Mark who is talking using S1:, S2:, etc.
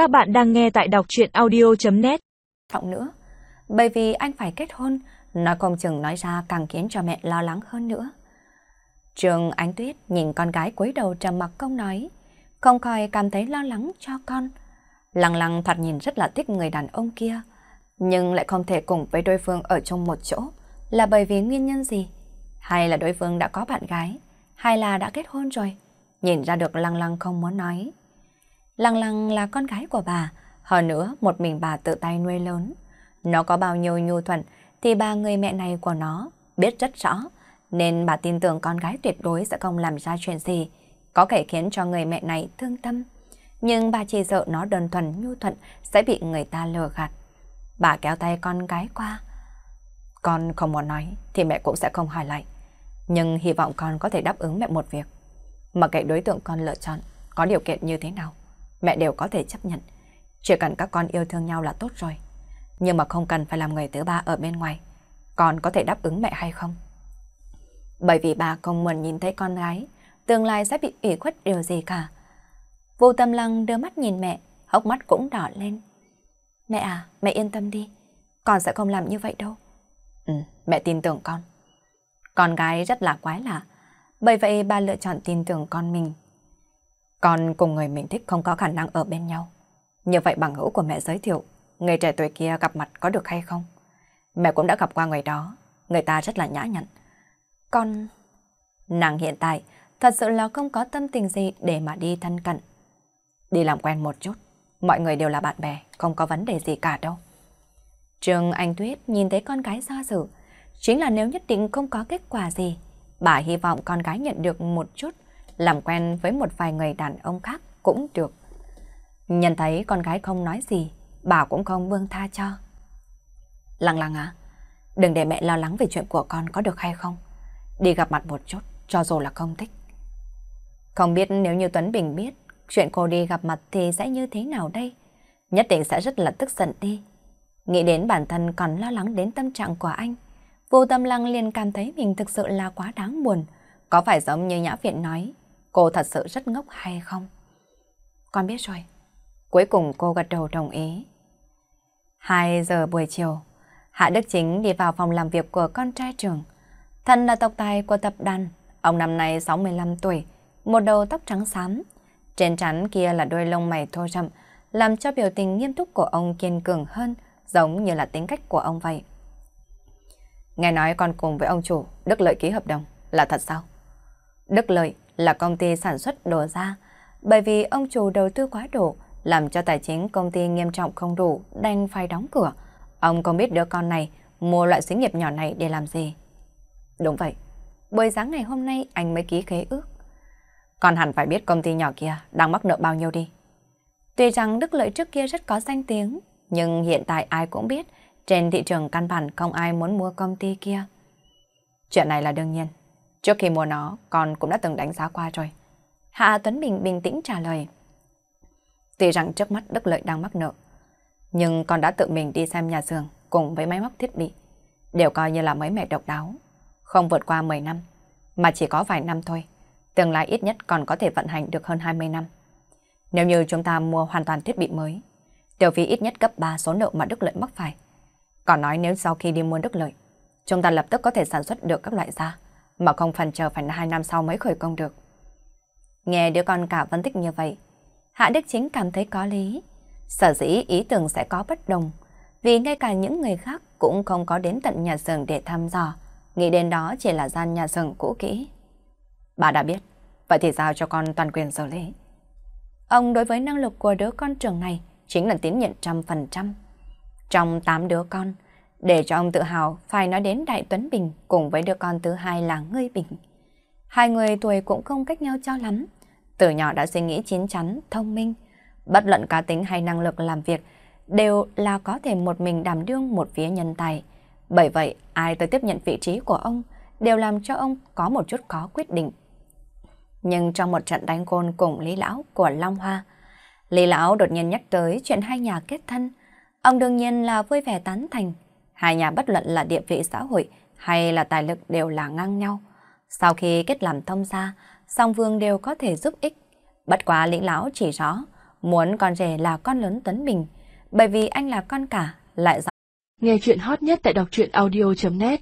S1: Các bạn đang nghe tại đọc chuyện audio.net
S2: Trọng nữa, bởi vì anh phải kết hôn, nói không chừng nói ra càng khiến cho mẹ lo lắng hơn nữa. Trường Ánh Tuyết nhìn con gái cúi đầu trầm mặc không nói, không khỏi cảm thấy lo lắng cho con. Lăng lăng thật nhìn rất là thích người đàn ông kia, nhưng lại không thể cùng với đối phương ở chung một chỗ, là bởi vì nguyên nhân gì? Hay là đối phương đã có bạn gái, hay là đã kết hôn rồi? Nhìn ra được lăng lăng không muốn nói. Lăng lăng là con gái của bà, hơn nữa một mình bà tự tay nuôi lớn. Nó có bao nhiêu nhu thuận thì ba người mẹ này của nó biết rất rõ, nên bà tin tưởng con gái tuyệt đối sẽ không làm ra chuyện gì, có thể khiến cho người mẹ này thương tâm. Nhưng bà chỉ sợ nó đơn thuần nhu thuận sẽ bị người ta lừa gạt. Bà kéo tay con gái qua. Con không muốn nói thì mẹ cũng sẽ không hỏi lại. Nhưng hy vọng con có thể đáp ứng mẹ một việc. Mà kệ đối tượng con lựa chọn có điều kiện như thế nào, mẹ đều có thể chấp nhận. Chỉ cần các con yêu thương nhau là tốt rồi. Nhưng mà không cần phải làm người thứ ba ở bên ngoài. Con có thể đáp ứng mẹ hay không? Bởi vì bà không muốn nhìn thấy con gái, tương lai sẽ bị ủy khuất điều gì cả. Vô tâm lăng đưa mắt nhìn mẹ, hốc mắt cũng đỏ lên. Mẹ à, mẹ yên tâm đi, con sẽ không làm như vậy đâu. Ừ, mẹ tin tưởng con. Con gái rất là quái lạ, bởi vậy bà lựa chọn tin tưởng con mình. Con cùng người mình thích không có khả năng ở bên nhau. Như vậy bằng hữu của mẹ giới thiệu, người trẻ tuổi kia gặp mặt có được hay không? Mẹ cũng đã gặp qua người đó, người ta rất là nhã nhặn. Con... Nàng hiện tại thật sự là không có tâm tình gì để mà đi thân cận. Đi làm quen một chút, mọi người đều là bạn bè, không có vấn đề gì cả đâu. Trương Anh Tuyết nhìn thấy con gái do dự, chính là nếu nhất định không có kết quả gì, bà hy vọng con gái nhận được một chút, làm quen với một vài người đàn ông khác cũng được. Nhận thấy con gái không nói gì, bà cũng không buông tha cho. Lăng lăng à, đừng để mẹ lo lắng về chuyện của con có được hay không. Đi gặp mặt một chút, cho dù là không thích. Không biết nếu như Tuấn Bình biết chuyện cô đi gặp mặt thì sẽ như thế nào đây? Nhất định sẽ rất là tức giận đi. Nghĩ đến bản thân còn lo lắng đến tâm trạng của anh. Vô tâm lăng liền cảm thấy mình thực sự là quá đáng buồn. Có phải giống như Nhã Viện nói, cô thật sự rất ngốc hay không? Con biết rồi. Cuối cùng cô gật đầu đồng ý. 2 giờ buổi chiều, Hạ Đức Chính đi vào phòng làm việc của con trai trường. Thân là tộc tài của tập đoàn, ông năm nay 65 tuổi, một đầu tóc trắng xám. Trên trán kia là đôi lông mày thô rậm, làm cho biểu tình nghiêm túc của ông kiên cường hơn, giống như là tính cách của ông vậy. Nghe nói con cùng với ông chủ Đức Lợi ký hợp đồng, là thật sao? Đức Lợi là công ty sản xuất đồ da, bởi vì ông chủ đầu tư quá độ, làm cho tài chính công ty nghiêm trọng không đủ, đành phải đóng cửa. Ông không biết đứa con này mua loại xí nghiệp nhỏ này để làm gì. Đúng vậy, buổi sáng ngày hôm nay anh mới ký khế ước. Còn hẳn phải biết công ty nhỏ kia đang mắc nợ bao nhiêu đi. Tuy rằng Đức Lợi trước kia rất có danh tiếng, nhưng hiện tại ai cũng biết trên thị trường căn bản không ai muốn mua công ty kia. Chuyện này là đương nhiên. Trước khi mua nó, con cũng đã từng đánh giá qua rồi. Hạ Tuấn Bình bình tĩnh trả lời. Tuy rằng trước mắt Đức Lợi đang mắc nợ, nhưng con đã tự mình đi xem nhà xưởng cùng với máy móc thiết bị. Đều coi như là mới mẹ độc đáo. Không vượt qua 10 năm, mà chỉ có vài năm thôi. Tương lai ít nhất còn có thể vận hành được hơn 20 năm. Nếu như chúng ta mua hoàn toàn thiết bị mới, tiểu phí ít nhất gấp 3 số nợ mà Đức Lợi mắc phải. Còn nói nếu sau khi đi mua Đức Lợi, chúng ta lập tức có thể sản xuất được các loại da, mà không phần chờ phải 2 năm sau mới khởi công được. Nghe đứa con cả phân tích như vậy, Hạ Đức Chính cảm thấy có lý. Sở dĩ ý tưởng sẽ có bất đồng, vì ngay cả những người khác cũng không có đến tận nhà xưởng để thăm dò, nghĩ đến đó chỉ là gian nhà xưởng cũ kỹ. Bà đã biết, vậy thì giao cho con toàn quyền xử lý. Ông đối với năng lực của đứa con trưởng này chính là tín nhiệm trăm phần trăm. Trong tám đứa con, để cho ông tự hào phải nói đến Đại Tuấn Bình cùng với đứa con thứ hai là Ngươi Bình. Hai người tuổi cũng không cách nhau cho lắm. Từ nhỏ đã suy nghĩ chín chắn, thông minh. Bất luận cá tính hay năng lực làm việc đều là có thể một mình đảm đương một phía nhân tài. Bởi vậy, ai tới tiếp nhận vị trí của ông đều làm cho ông có một chút khó quyết định. Nhưng trong một trận đánh côn cùng Lý Lão của Long Hoa, Lý Lão đột nhiên nhắc tới chuyện hai nhà kết thân. Ông đương nhiên là vui vẻ tán thành. Hai nhà bất luận là địa vị xã hội hay là tài lực đều là ngang nhau. Sau khi kết làm thông gia, song vương đều có thể giúp ích. Bất quá lĩnh Lão chỉ rõ, muốn con rể là con lớn Tuấn Bình, bởi vì anh là con cả, lại rõ.
S1: Nghe chuyện hot nhất tại đọc truyện audio.net